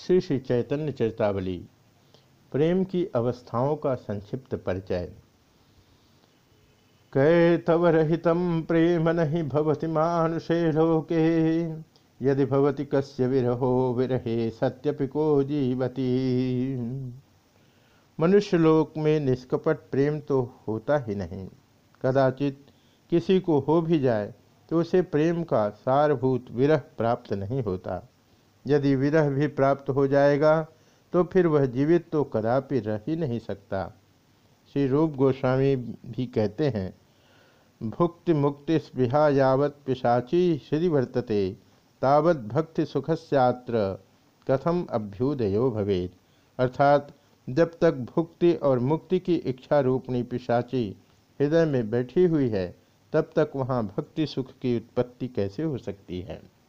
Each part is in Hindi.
श्री श्री चैतन्य चेतावली प्रेम की अवस्थाओं का संक्षिप्त परिचय। कैतव रहित प्रेम नहीं भवति मानुषे लोके, यदि भवति कस्य विरहो विरहे सत्यपिको जीवती। मनुष्य लोक में निष्कपट प्रेम तो होता ही नहीं। कदाचित किसी को हो भी जाए तो उसे प्रेम का सारभूत विरह प्राप्त नहीं होता। यदि विरह भी प्राप्त हो जाएगा तो फिर वह जीवित तो कदापि रह ही नहीं सकता। श्री रूप गोस्वामी भी कहते हैं, भुक्ति मुक्ति स्पृहा यावत पिशाची श्री वर्तते तावत भक्ति सुखस्यात्र, कथम अभ्युदयो भवेत। अर्थात, जब तक भुक्ति और मुक्ति की इच्छा रूपणी पिशाची हृदय में बैठी हुई है, तब तक वहाँ भक्ति सुख की उत्पत्ति कैसे हो सकती है?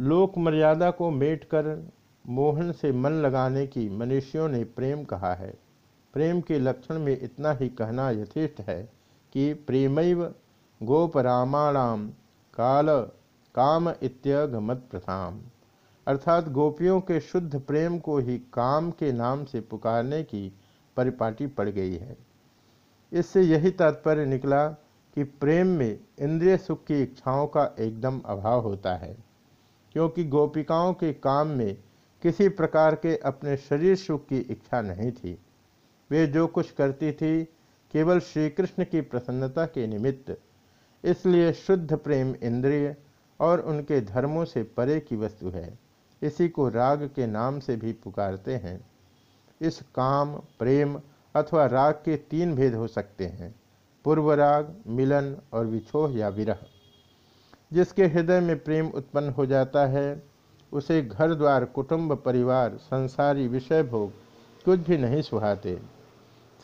लोक मर्यादा को मेट कर मोहन से मन लगाने की मनुष्यों ने प्रेम कहा है। प्रेम के लक्षण में इतना ही कहना यथेष्ट है कि प्रेमैव गोपरामाणाम काल काम इत्यगमत प्रथाम। अर्थात गोपियों के शुद्ध प्रेम को ही काम के नाम से पुकारने की परिपाटी पड़ गई है। इससे यही तात्पर्य निकला कि प्रेम में इंद्रिय सुख की इच्छाओं का एकदम अभाव होता है। क्योंकि गोपिकाओं के काम में किसी प्रकार के अपने शरीर सुख की इच्छा नहीं थी। वे जो कुछ करती थी केवल श्री कृष्ण की प्रसन्नता के निमित्त, इसलिए शुद्ध प्रेम इंद्रिय और उनके धर्मों से परे की वस्तु है। इसी को राग के नाम से भी पुकारते हैं। इस काम, प्रेम अथवा राग के तीन भेद हो सकते हैं। पूर्व राग मिलन और विछोह या विरह। जिसके हृदय में प्रेम उत्पन्न हो जाता है, उसे घर द्वार कुटुंब, परिवार, संसारी विषय भोग कुछ भी नहीं सुहाते।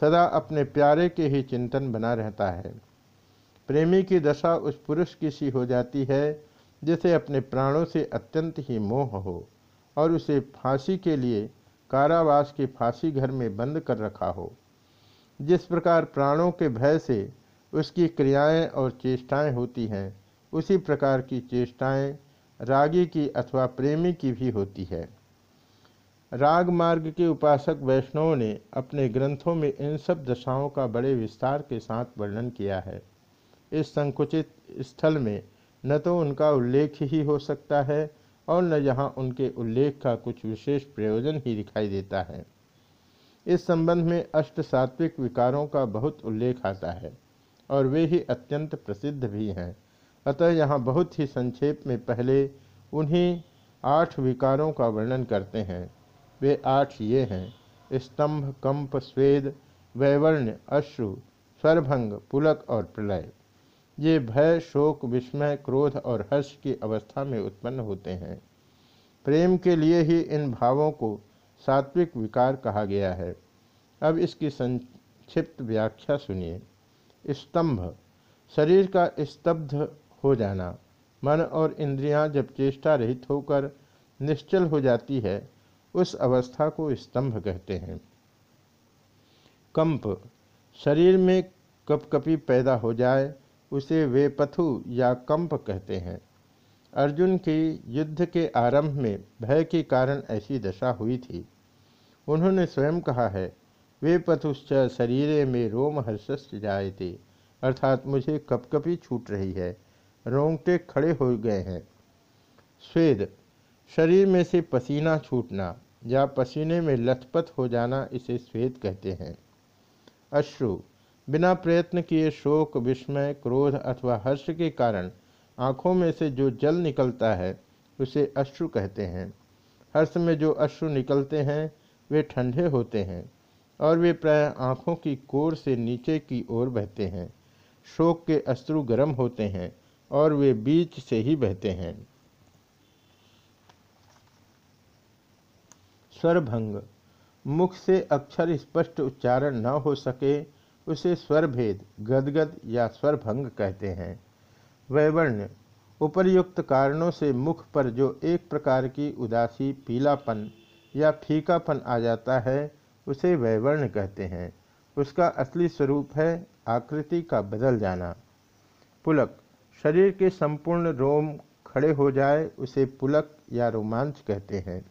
सदा अपने प्यारे के ही चिंतन बना रहता है। प्रेमी की दशा उस पुरुष की सी हो जाती है, जिसे अपने प्राणों से अत्यंत ही मोह हो और उसे फांसी के लिए कारावास के फांसी घर में बंद कर रखा हो। जिस प्रकार प्राणों के भय से उसकी क्रियाएँ और चेष्टाएँ होती हैं उसी प्रकार की चेष्टाएँ रागी की अथवा प्रेमी की भी होती है। राग मार्ग के उपासक वैष्णवों ने अपने ग्रंथों में इन सब दशाओं का बड़े विस्तार के साथ वर्णन किया है। इस संकुचित स्थल में न तो उनका उल्लेख ही हो सकता है और न यहाँ उनके उल्लेख का कुछ विशेष प्रयोजन ही दिखाई देता है। इस संबंध में अष्ट सात्विक विकारों का बहुत उल्लेख आता है और वे ही अत्यंत प्रसिद्ध भी हैं। अतः यहाँ बहुत ही संक्षेप में पहले उन्हीं आठ विकारों का वर्णन करते हैं। वे आठ ये हैं। स्तंभ, कंप, स्वेद वैवर्ण्य अश्रु स्वरभंग पुलक और प्रलय। ये भय, शोक, विस्मय, क्रोध और हर्ष की अवस्था में उत्पन्न होते हैं। प्रेम के लिए ही इन भावों को सात्विक विकार कहा गया है। अब इसकी संक्षिप्त व्याख्या सुनिए। स्तंभ, शरीर का स्तब्ध हो जाना। मन और इंद्रियाँ जब चेष्टा रहित होकर निश्चल हो जाती है, उस अवस्था को स्तंभ कहते हैं। कंप, शरीर में कपकपी पैदा हो जाए, उसे वे पथु या कंप कहते हैं। अर्जुन की युद्ध के आरंभ में भय के कारण ऐसी दशा हुई थी। उन्होंने स्वयं कहा है वे पथुश्च शरीर में रोम हर्षस् जाए थे अर्थात मुझे कपकपी छूट रही है रोंगटे खड़े हो गए हैं। स्वेद, शरीर में से पसीना छूटना या पसीने में लथपथ हो जाना इसे स्वेद कहते हैं। अश्रु, बिना प्रयत्न किए शोक, विस्मय, क्रोध अथवा हर्ष के कारण आँखों में से जो जल निकलता है, उसे अश्रु कहते हैं। हर्ष में जो अश्रु निकलते हैं, वे ठंडे होते हैं और वे प्राय आँखों की कोर से नीचे की ओर बहते हैं। शोक के अश्रु गर्म होते हैं और वे बीच से ही बहते हैं। स्वरभंग, मुख से अक्षर स्पष्ट उच्चारण न हो सके, उसे स्वरभेद, गदगद या स्वरभंग कहते हैं। वैवर्ण्य उपर्युक्त कारणों से मुख पर जो एक प्रकार की उदासी, पीलापन या फीकापन आ जाता है, उसे वैवर्ण कहते हैं। उसका असली स्वरूप है आकृति का बदल जाना। पुलक शरीर के संपूर्ण रोम खड़े हो जाए, उसे पुलक या रोमांच कहते हैं।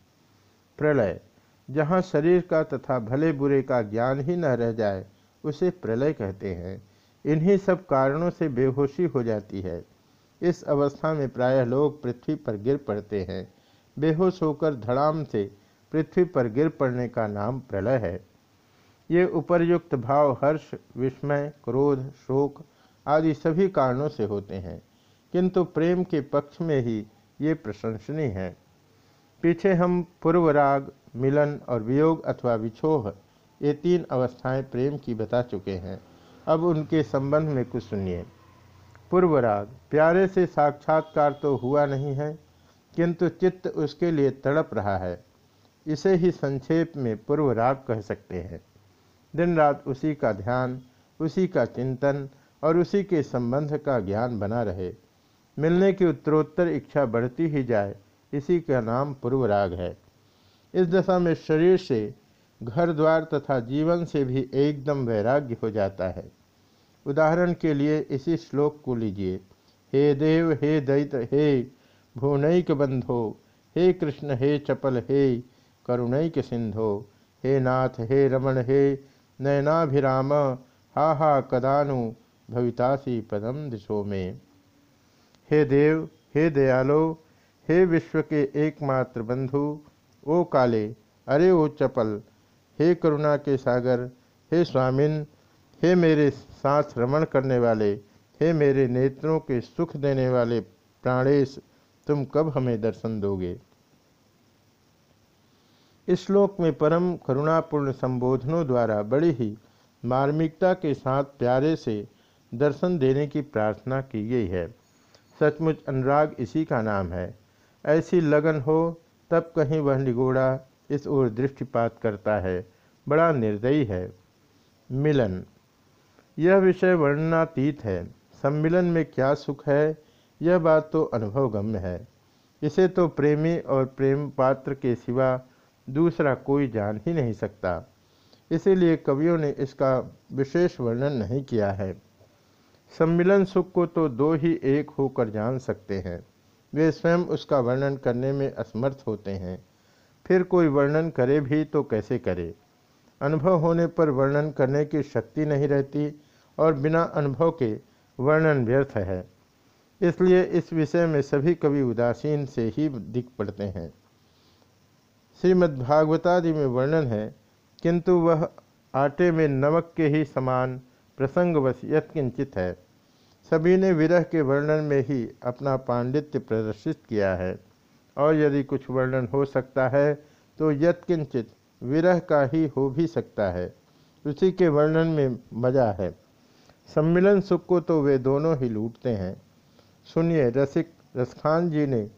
प्रलय, जहाँ शरीर का तथा भले बुरे का ज्ञान ही न रह जाए, उसे प्रलय कहते हैं। इन्हीं सब कारणों से बेहोशी हो जाती है। इस अवस्था में प्रायः लोग पृथ्वी पर गिर पड़ते हैं। बेहोश होकर धड़ाम से पृथ्वी पर गिर पड़ने का नाम प्रलय है। ये उपर्युक्त भाव हर्ष, विस्मय, क्रोध, शोक आदि सभी कारणों से होते हैं, किंतु प्रेम के पक्ष में ही ये प्रशंसनीय है। पीछे हम पूर्वराग, मिलन और वियोग अथवा विछोह, ये तीन अवस्थाएँ प्रेम की बता चुके हैं। अब उनके संबंध में कुछ सुनिए। पूर्वराग, प्यारे से साक्षात्कार तो हुआ नहीं है, किंतु चित्त उसके लिए तड़प रहा है। इसे ही संक्षेप में पूर्वराग कह सकते हैं। दिन रात उसी का ध्यान, उसी का चिंतन और उसी के संबंध का ज्ञान बना रहे। मिलने की उत्तरोत्तर इच्छा बढ़ती ही जाए, इसी का नाम पूर्वराग है। इस दशा में शरीर से घर द्वार तथा जीवन से भी एकदम वैराग्य हो जाता है। उदाहरण के लिए इसी श्लोक को लीजिए। हे देव, हे दैत, हे भुवनैक बंधो, हे कृष्ण, हे चपल, हे करुणैक सिंधो, हे नाथ, हे रमण, हे नयनाभिराम, हा हा कदानु भवितासी पदम दिशो में। हे देव, हे दयालो, हे विश्व के एकमात्र बंधु, ओ काले, अरे ओ चपल, हे करुणा के सागर, हे स्वामिन, हे मेरे साथ रमण करने वाले, हे मेरे नेत्रों के सुख देने वाले प्राणेश, तुम कब हमें दर्शन दोगे? इस श्लोक में परम करुणापूर्ण संबोधनों द्वारा बड़ी ही मार्मिकता के साथ प्यारे से दर्शन देने की प्रार्थना की गई है। सचमुच अनुराग इसी का नाम है। ऐसी लगन हो, तब कहीं वह निगोड़ा इस ओर दृष्टिपात करता है। बड़ा निर्दयी है। मिलन। यह विषय वर्णनातीत है। सम्मिलन में क्या सुख है, यह बात तो अनुभवगम्य है। इसे तो प्रेमी और प्रेम पात्र के सिवा दूसरा कोई जान ही नहीं सकता। इसीलिए कवियों ने इसका विशेष वर्णन नहीं किया है। सम्मिलन सुख को तो दो ही एक होकर जान सकते हैं। वे स्वयं उसका वर्णन करने में असमर्थ होते हैं। फिर कोई वर्णन करे भी तो कैसे करे? अनुभव होने पर वर्णन करने की शक्ति नहीं रहती और बिना अनुभव के वर्णन व्यर्थ है। इसलिए इस विषय में सभी कवि उदासीन से ही दिख पड़ते हैं। श्रीमद्भागवतादि में वर्णन है, किंतु वह आटे में नमक के ही समान प्रसंगवश यत्किंचित है। सभी ने विरह के वर्णन में ही अपना पांडित्य प्रदर्शित किया है। और यदि कुछ वर्णन हो सकता है तो यत्किंचित विरह का ही हो भी सकता है। उसी के वर्णन में मज़ा है। सम्मिलन सुख को तो वे दोनों ही लूटते हैं। सुनिए, रसिक रसखान जी ने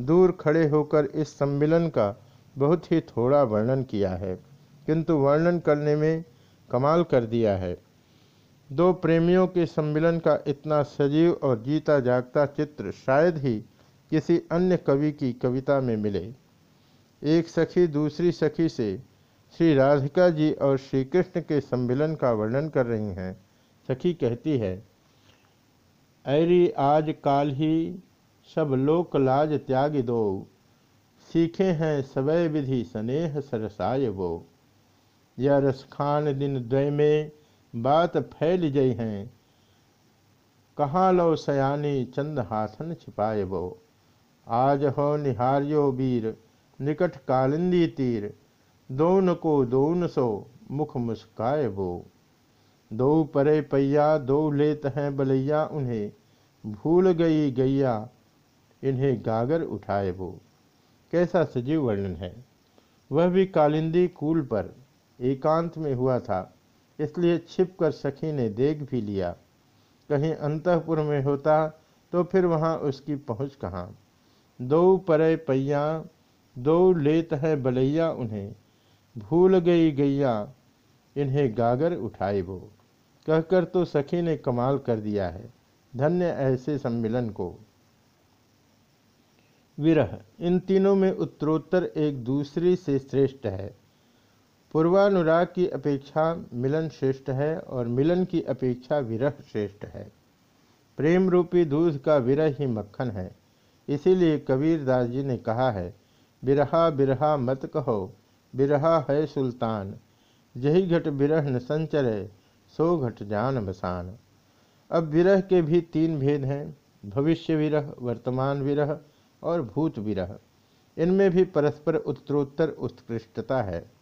दूर खड़े होकर इस सम्मिलन का बहुत ही थोड़ा वर्णन किया है। किंतु वर्णन करने में कमाल कर दिया है। दो प्रेमियों के सम्मिलन का इतना सजीव और जीता जागता चित्र शायद ही किसी अन्य कवि की कविता में मिले। एक सखी दूसरी सखी से श्री राधिका जी और श्री कृष्ण के सम्मिलन का वर्णन कर रही हैं। सखी कहती है, ऐरी आज काल ही सब लोक लाज त्याग दो, सीखे हैं सवय विधि स्नेह सरसाय वो। यह रसखान दिन द्वय में बात फैल जई हैं। कहाँ लो सयानी चंद हाथन छिपाए वो आज हो निहारियो वीर, निकट कालिंदी तीर। दोन को दोन सो मुख मुस्काए वो दो परे पैया दो लेत हैं बलैया उन्हें। भूल गई गैया, इन्हें गागर उठाए वो कैसा सजीव वर्णन है। वह भी कालिंदी कूल पर एकांत में हुआ था। इसलिए छिपकर सखी ने देख भी लिया। कहीं अंतपुर में होता तो फिर वहाँ उसकी पहुँच कहाँ? दो परे पैया दो लेत है बलैया उन्हें। भूल गई गैया, इन्हें गागर उठाए वो। कहकर तो सखी ने कमाल कर दिया है, धन्य ऐसे सम्मिलन को। विरह, इन तीनों में उत्तरोत्तर एक दूसरे से श्रेष्ठ है। पूर्वानुराग की अपेक्षा मिलन श्रेष्ठ है और मिलन की अपेक्षा विरह श्रेष्ठ है। प्रेम रूपी दूध का विरह ही मक्खन है। इसीलिए कबीर दास जी ने कहा है, बिरहा बिरहा मत कहो, बिरहा है सुल्तान। यही घट बिरह न संचरे, सो घट जान बसान। अब विरह के भी तीन भेद हैं, भविष्य विरह, वर्तमान विरह और भूत विरह। इनमें भी परस्पर उत्तरोत्तर उत्कृष्टता है।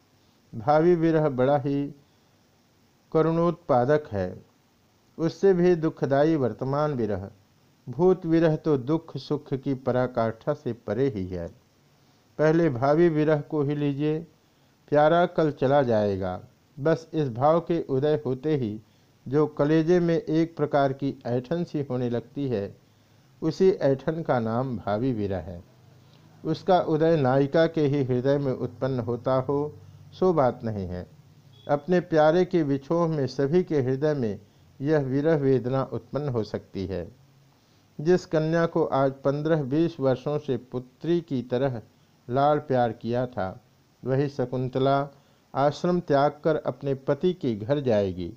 भावी विरह बड़ा ही करुणोत्पादक है। उससे भी दुखदायी वर्तमान विरह। भूत विरह तो दुख सुख की पराकाष्ठा से परे ही है। पहले भावी विरह को ही लीजिए, प्यारा कल चला जाएगा। बस इस भाव के उदय होते ही जो कलेजे में एक प्रकार की ऐठन सी होने लगती है, उसी ऐठन का नाम भावी विरह है। उसका उदय नायिका के ही हृदय में उत्पन्न होता हो सो बात नहीं है। अपने प्यारे के विछोह में सभी के हृदय में यह विरह वेदना उत्पन्न हो सकती है। जिस कन्या को आज पंद्रह बीस वर्षों से पुत्री की तरह लाल प्यार किया था, वही शकुंतला आश्रम त्याग कर अपने पति के घर जाएगी।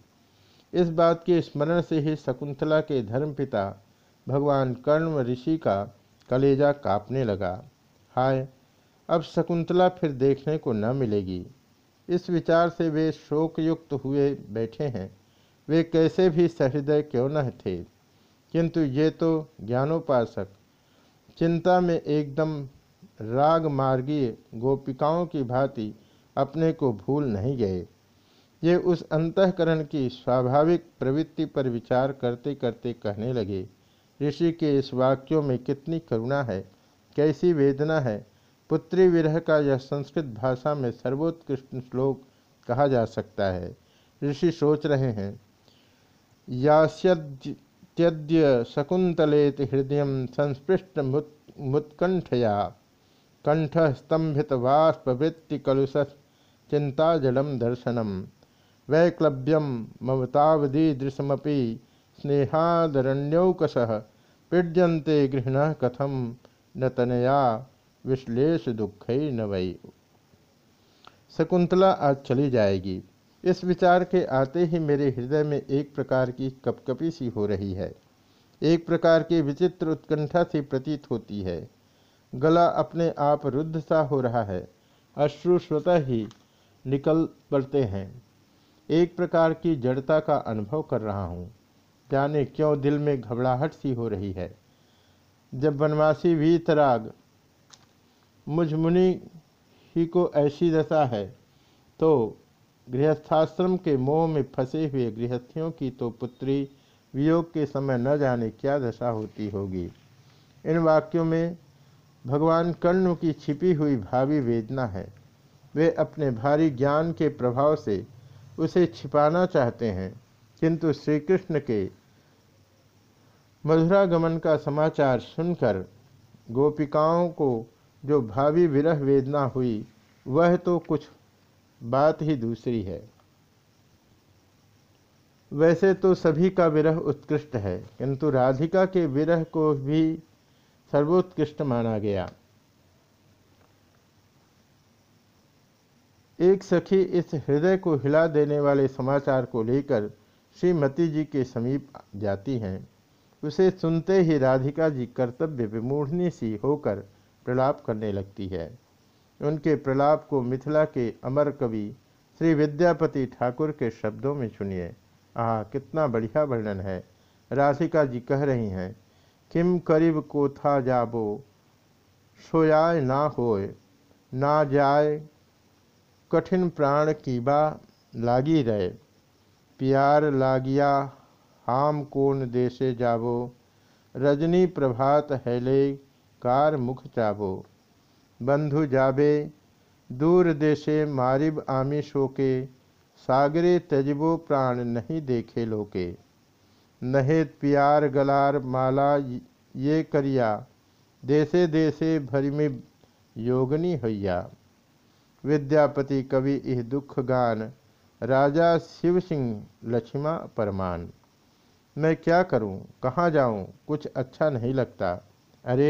इस बात के स्मरण से ही शकुंतला के धर्मपिता भगवान कर्ण ऋषि का कलेजा कांपने लगा। हाय, अब शकुंतला फिर देखने को न मिलेगी। इस विचार से वे शोकयुक्त हुए बैठे हैं। वे कैसे भी सहृदय क्यों न थे। किंतु ये तो ज्ञानोपासक। चिंता में एकदम राग मार्गीय गोपिकाओं की भांति अपने को भूल नहीं गए। ये उस अंतकरण की स्वाभाविक प्रवृत्ति पर विचार करते करते कहने लगे, ऋषि के इस वाक्यों में कितनी करुणा है, कैसी वेदना है पुत्री विरह का यह संस्कृत भाषा में सर्वोत्कृष्ट श्लोक कहा जा सकता है। ऋषि सोच रहे हैं, यास्यद्य शकुंतलेत हृदय संस्पृष्ट मुत्कंठया कंठ स्तंभित वाष्पवृत्ति कलुष चिंताजलम दर्शनम। वैक्लव्यम ममतावधीदृशमपि स्नेहादरण्यौकश पीड्यंते गृहण कथम न तनया विश्लेष दुख न वही शकुंतला आज चली जाएगी। इस विचार के आते ही मेरे हृदय में एक प्रकार की कपकपी सी हो रही है। एक प्रकार की विचित्र उत्कंठा सी प्रतीत होती है। गला अपने आप रुद्ध सा हो रहा है। अश्रु स्वतः ही निकल पड़ते हैं। एक प्रकार की जड़ता का अनुभव कर रहा हूँ। जाने क्यों दिल में घबराहट सी हो रही है। जब वनवासी वीतराग मुझ मुनि ही को ऐसी दशा है। तो गृहस्थाश्रम के मोह में फंसे हुए गृहस्थियों की तो पुत्री वियोग के समय न जाने क्या दशा होती होगी। इन वाक्यों में भगवान कर्ण की छिपी हुई भावी वेदना है। वे अपने भारी ज्ञान के प्रभाव से उसे छिपाना चाहते हैं। किंतु श्री कृष्ण के मधुरागमन का समाचार सुनकर गोपिकाओं को जो भावी विरह वेदना हुई, वह तो कुछ बात ही दूसरी है। वैसे तो सभी का विरह उत्कृष्ट है, किंतु राधिका के विरह को भी सर्वोत्कृष्ट माना गया। एक सखी इस हृदय को हिला देने वाले समाचार को लेकर श्रीमती जी के समीप जाती हैं। उसे सुनते ही राधिका जी कर्तव्य विमूढ़नी सी होकर प्रलाप करने लगती है। उनके प्रलाप को मिथिला के अमर कवि श्री विद्यापति ठाकुर के शब्दों में सुनिए। आह, कितना बढ़िया वर्णन है। राधिका जी कह रही हैं, किम करीब को था जाबो, सोयाय ना होए ना जाए कठिन प्राण की बा लागी रहे। प्यार लागिया, हाम कोन देशे जाबो, रजनी प्रभात हैले कार मुख चाबो। बंधु जाबे, दूर देशे मारिब आमी शोके, सागरे तजबो प्राण नहीं देखे लोके। नहेत प्यार गलार माला ये करिया, देशे देशे भरिमि योगनी हैया विद्यापति कवि इह दुख गान, राजा शिव सिंह लक्ष्मा परमान। मैं क्या करूँ, कहाँ जाऊँ, कुछ अच्छा नहीं लगता। अरे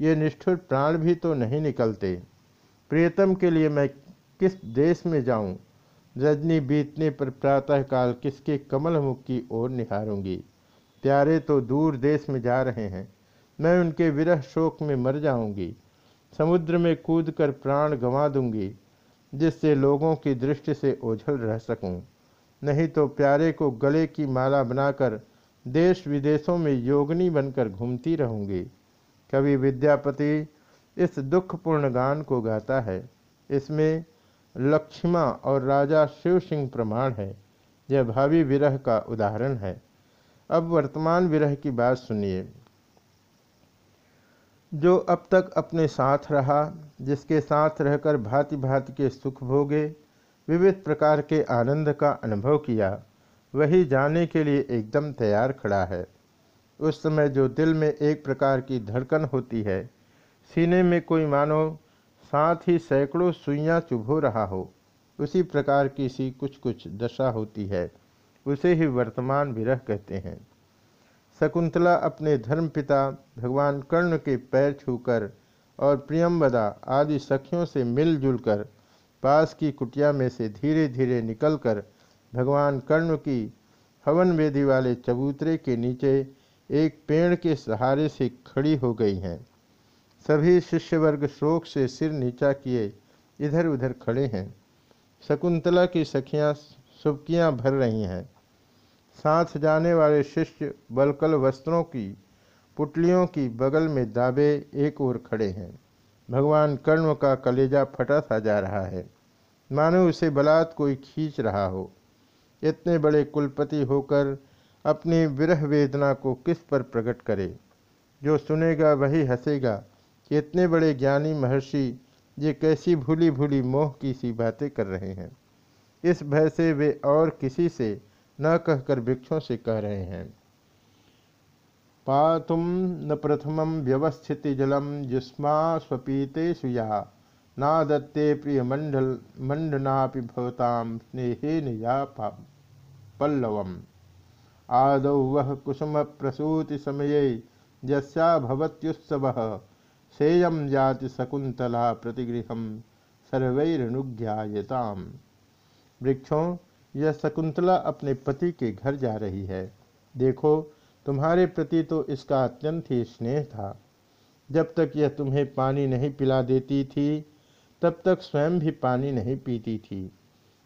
ये निष्ठुर प्राण भी तो नहीं निकलते। प्रियतम के लिए मैं किस देश में जाऊँ? रजनी बीतने पर प्रातःकाल किसके कमल मुख की ओर निहारूँगी? प्यारे तो दूर देश में जा रहे हैं। मैं उनके विरह शोक में मर जाऊँगी। समुद्र में कूदकर प्राण गंवा दूँगी, जिससे लोगों की दृष्टि से ओझल रह सकूँ। नहीं तो प्यारे को गले की माला बनाकर देश विदेशों में योगनी बनकर घूमती रहूँगी। कवि विद्यापति इस दुखपूर्ण गान को गाता है। इसमें लक्ष्मा और राजा शिव सिंह प्रमाण है। यह भावी विरह का उदाहरण है। अब वर्तमान विरह की बात सुनिए। जो अब तक अपने साथ रहा, जिसके साथ रहकर भांति भांति के सुख भोगे, विविध प्रकार के आनंद का अनुभव किया, वही जाने के लिए एकदम तैयार खड़ा है। उस समय जो दिल में एक प्रकार की धड़कन होती है, सीने में कोई मानो साथ ही सैकड़ों सुइयाँ चुभो रहा हो, उसी प्रकार की सी कुछ कुछ दशा होती है, उसे ही वर्तमान विरह कहते हैं। शकुंतला अपने धर्मपिता भगवान कर्ण के पैर छूकर और प्रियमवदा आदि सखियों से मिलजुल कर पास की कुटिया में से धीरे धीरे निकलकर भगवान कर्ण की हवन वेदी वाले चबूतरे के नीचे एक पेड़ के सहारे से खड़ी हो गई हैं। सभी शिष्यवर्ग शोक से सिर नीचा किए इधर उधर खड़े हैं। शकुंतला की सखियाँ सुबकियाँ भर रही हैं। साथ जाने वाले शिष्य बलकल वस्त्रों की, पुटलियों की बगल में दाबे एक ओर खड़े हैं। भगवान कर्ण का कलेजा फटा सा जा रहा है। मानो उसे बलात् कोई खींच रहा हो। इतने बड़े कुलपति होकर अपनी विरह वेदना को किस पर प्रकट करे? जो सुनेगा वही हंसेगा। कि इतने बड़े ज्ञानी महर्षि ये कैसी भूली भूली मोह की सी बातें कर रहे हैं। इस भय से वे और किसी से न कहकर वृक्षों से कह रहे हैं। पातुम न प्रथम व्यवस्थित जलम जिस्मा स्वपीते सुया ना दत्ते प्रिय मंडल मंडनापि भवताम स्नेहेन या पल्लवम। आदौ वह कुसुम प्रसूति समय यस्या भवत्युत्सव। सेयम जाति शकुंतला प्रतिगृह, सर्वैरनुज्ञायताम। वृक्षों, यह शकुंतला अपने पति के घर जा रही है। देखो, तुम्हारे प्रति तो इसका अत्यंत ही स्नेह था। जब तक यह तुम्हें पानी नहीं पिला देती थी, तब तक स्वयं भी पानी नहीं पीती थी।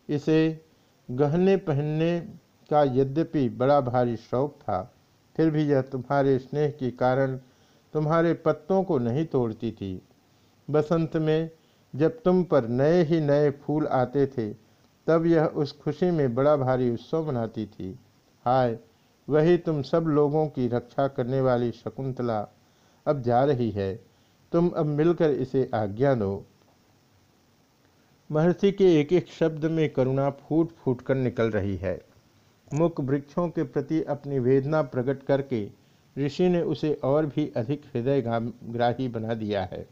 इसे गहने पहनने का यद्यपि बड़ा भारी शौक था, फिर भी यह तुम्हारे स्नेह के कारण तुम्हारे पत्तों को नहीं तोड़ती थी। बसंत में जब तुम पर नए ही नए फूल आते थे, तब यह उस खुशी में बड़ा भारी उत्सव मनाती थी। हाय, वही तुम सब लोगों की रक्षा करने वाली शकुंतला अब जा रही है। तुम अब मिलकर इसे आज्ञा दो। महर्षि के एक एक शब्द में करुणा फूट फूट कर निकल रही है। मुख वृक्षों के प्रति अपनी वेदना प्रकट करके ऋषि ने उसे और भी अधिक हृदय ग्राही बना दिया है।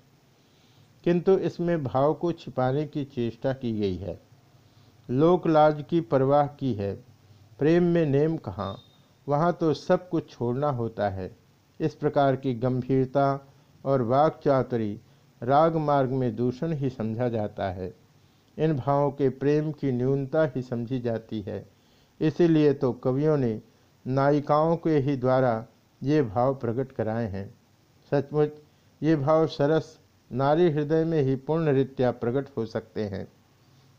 किंतु इसमें भाव को छिपाने की चेष्टा की गई है। लोकलाज की परवाह की है। प्रेम में नेम कहाँ, वहाँ तो सब कुछ छोड़ना होता है। इस प्रकार की गंभीरता और वाक चातुरी राग मार्ग में दूषण ही समझा जाता है। इन भावों के प्रेम की न्यूनता ही समझी जाती है। इसीलिए तो कवियों ने नायिकाओं के ही द्वारा ये भाव प्रकट कराए हैं। सचमुच, ये भाव सरस, नारी हृदय में ही पूर्ण रीत्या प्रकट हो सकते हैं।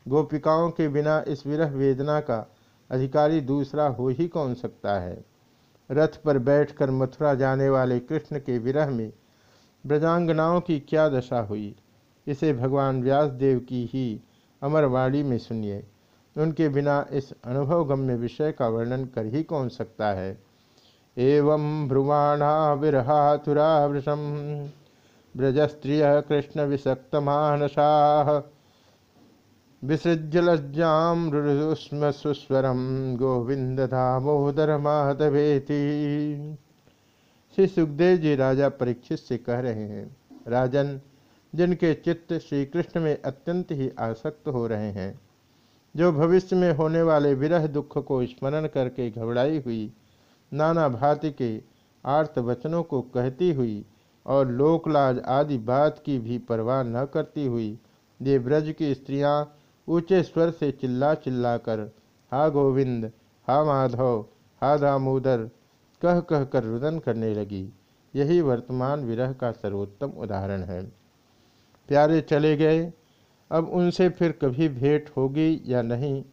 गोपिकाओं के बिना इस विरह वेदना का अधिकारी दूसरा हो ही कौन सकता है? रथ पर बैठकर मथुरा जाने वाले कृष्ण के विरह में ब्रजांगनाओं की क्या दशा हुई? इसे भगवान व्यास देव की ही अमरवाणी में सुनिए। उनके बिना इस अनुभवगम्य विषय का वर्णन कर ही कौन सकता है? एवं ब्रुवाणा विरहातुरा वृषम ब्रजस्त्रिय कृष्ण विषक्त मानसा विसृज्य सुस्वरम गोविंद दामोदर माधवेति श्री सुखदेव जी राजा परीक्षित से कह रहे हैं, राजन, जिनके चित्त श्री कृष्ण में अत्यंत ही आसक्त हो रहे हैं जो भविष्य में होने वाले विरह दुख को स्मरण करके घबराई हुई, नाना भांति के आर्त वचनों को कहती हुई और लोकलाज आदि बात की भी परवाह न करती हुई ये ब्रज की स्त्रियाँ ऊँचे स्वर से चिल्ला चिल्ला कर हा गोविंद, हा माधव, हा दामोदर कह कह कर रुदन करने लगी। यही वर्तमान विरह का सर्वोत्तम उदाहरण है। प्यारे चले गए अब उनसे फिर कभी भेंट होगी या नहीं,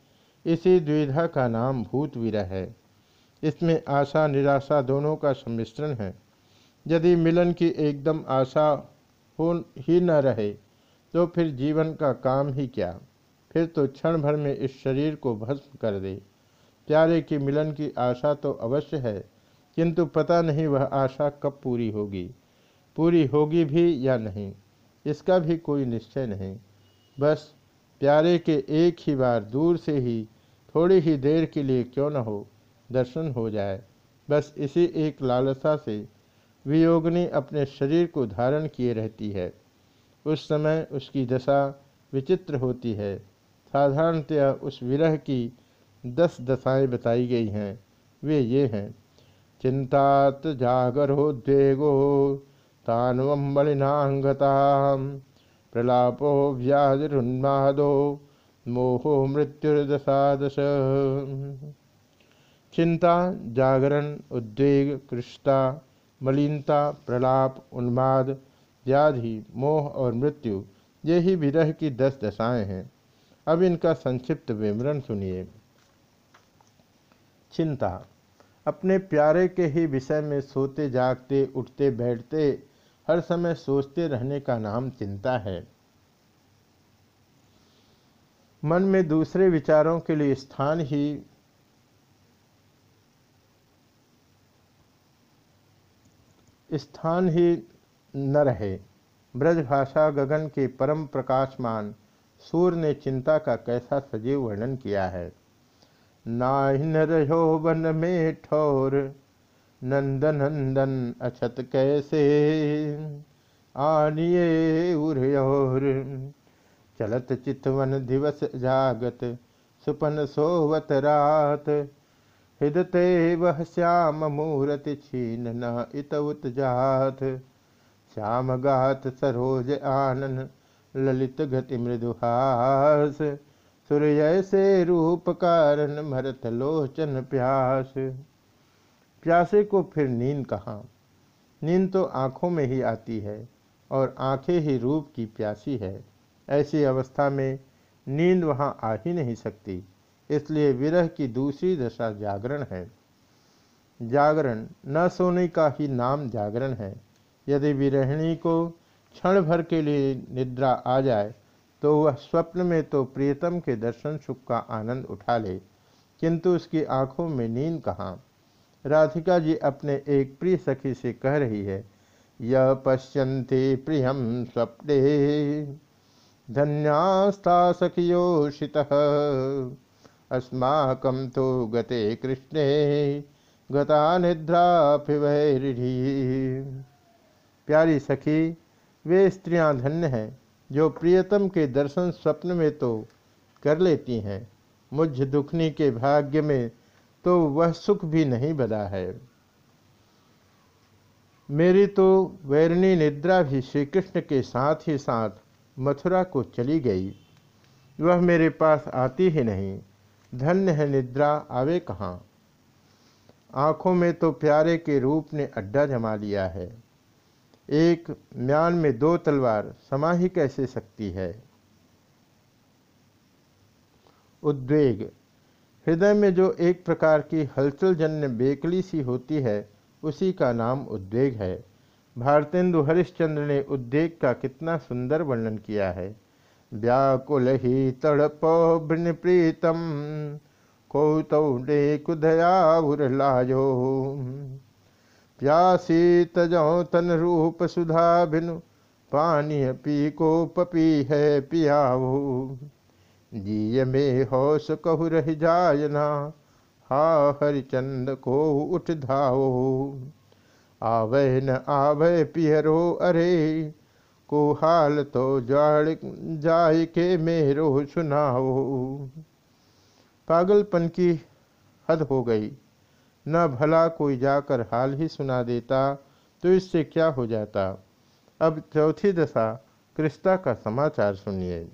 इसी द्विधा का नाम भूत विरह है। इसमें आशा निराशा दोनों का सम्मिश्रण है। यदि मिलन की एकदम आशा हो ही न रहे तो फिर जीवन का काम ही क्या? फिर तो क्षण भर में इस शरीर को भस्म कर दे। प्यारे की मिलन की आशा तो अवश्य है, किंतु पता नहीं वह आशा कब पूरी होगी। पूरी होगी भी या नहीं, इसका भी कोई निश्चय नहीं। बस प्यारे के एक ही बार दूर से ही थोड़ी ही देर के लिए क्यों न हो, दर्शन हो जाए। बस इसी एक लालसा से वियोगनी अपने शरीर को धारण किए रहती है। उस समय उसकी दशा विचित्र होती है। साधारणतया उस विरह की दस दशाएँ बताई गई हैं। वे ये हैं। चिंतात जागरोद्वेगो तानवम बलिनांगता प्रलापो व्याधिरुन्मादो, मोहो मृत्युर्दशादश। चिंता जागरण, उद्वेग कृष्णता मलिनता, प्रलाप, उन्माद, व्याधि, मोह और मृत्यु, ये ही विरह की दस दशाएँ हैं। अब इनका संक्षिप्त विवरण सुनिए। चिंता, अपने प्यारे के ही विषय में सोते, जागते, उठते, बैठते हर समय सोचते रहने का नाम चिंता है। मन में दूसरे विचारों के लिए स्थान ही स्थान ही न रहे। ब्रजभाषा गगन के परम प्रकाशमान सूर्य ने चिंता का कैसा सजीव वर्णन किया है? नाहिन रहो वन में ठोर नंद नंदन अछत कैसे आनिए उर चलत चितवन दिवस जागत, सुपन सोवत रात। हृदते वह श्याम मूर्ति छीन न इत जात। श्याम गात सरोज आनन, ललित गति मृदुहास सूर्य से रूप कारण मरत लोचन प्यास। प्यासे को फिर नींद कहाँ? नींद तो आँखों में ही आती है और आँखें ही रूप की प्यासी है। ऐसी अवस्था में नींद वहाँ आ ही नहीं सकती, इसलिए विरह की दूसरी दशा जागरण है। जागरण, न सोने का ही नाम जागरण है। यदि विरहिणी को क्षण भर के लिए निद्रा आ जाए तो वह स्वप्न में तो प्रियतम के दर्शन सुख का आनंद उठा ले, किंतु उसकी आँखों में नींद कहाँ? राधिका जी अपने एक प्रिय सखी से कह रही है यह पश्यन्ति प्रियम स्वप्ने। धन्यास्था सखियोषित अस्माकम तो गते कृष्णे, गता निद्रा प्यारी सखी, वे स्त्रियाँ धन्य हैं, जो प्रियतम के दर्शन स्वप्न में तो कर लेती हैं। मुझ दुखनी के भाग्य में तो वह सुख भी नहीं बदा है। मेरी तो वैरणी निद्रा भी श्री कृष्ण के साथ ही साथ मथुरा को चली गई। वह मेरे पास आती ही नहीं। धन्य है निद्रा, आवे कहाँ? आँखों में तो प्यारे के रूप ने अड्डा जमा लिया है। एक म्यान में दो तलवार, समा ही कैसे सकती है? उद्वेग। हृदय में जो एक प्रकार की हलचल जन्य बेकली सी होती है, उसी का नाम उद्वेग है। भारतेंदु हरिश्चंद्र ने उद्वेग का कितना सुंदर वर्णन किया है। व्याकुल ही तड़पो प्रीतम कौतौडे प्यासी तजौ तन रूप सुधा बिनु पानी पी को पपी है पियावो। जीय में होश कहु रह जायना। हा हरिचंद को उठ धाओ आवे न आवे पियरो अरे, को हाल तो जाड़ जाय के मेरो सुनाओ पागलपन की हद हो गई। न भला कोई जाकर हाल ही सुना देता तो इससे क्या हो जाता? अब चौथी दशा, कृष्णा का समाचार सुनिए।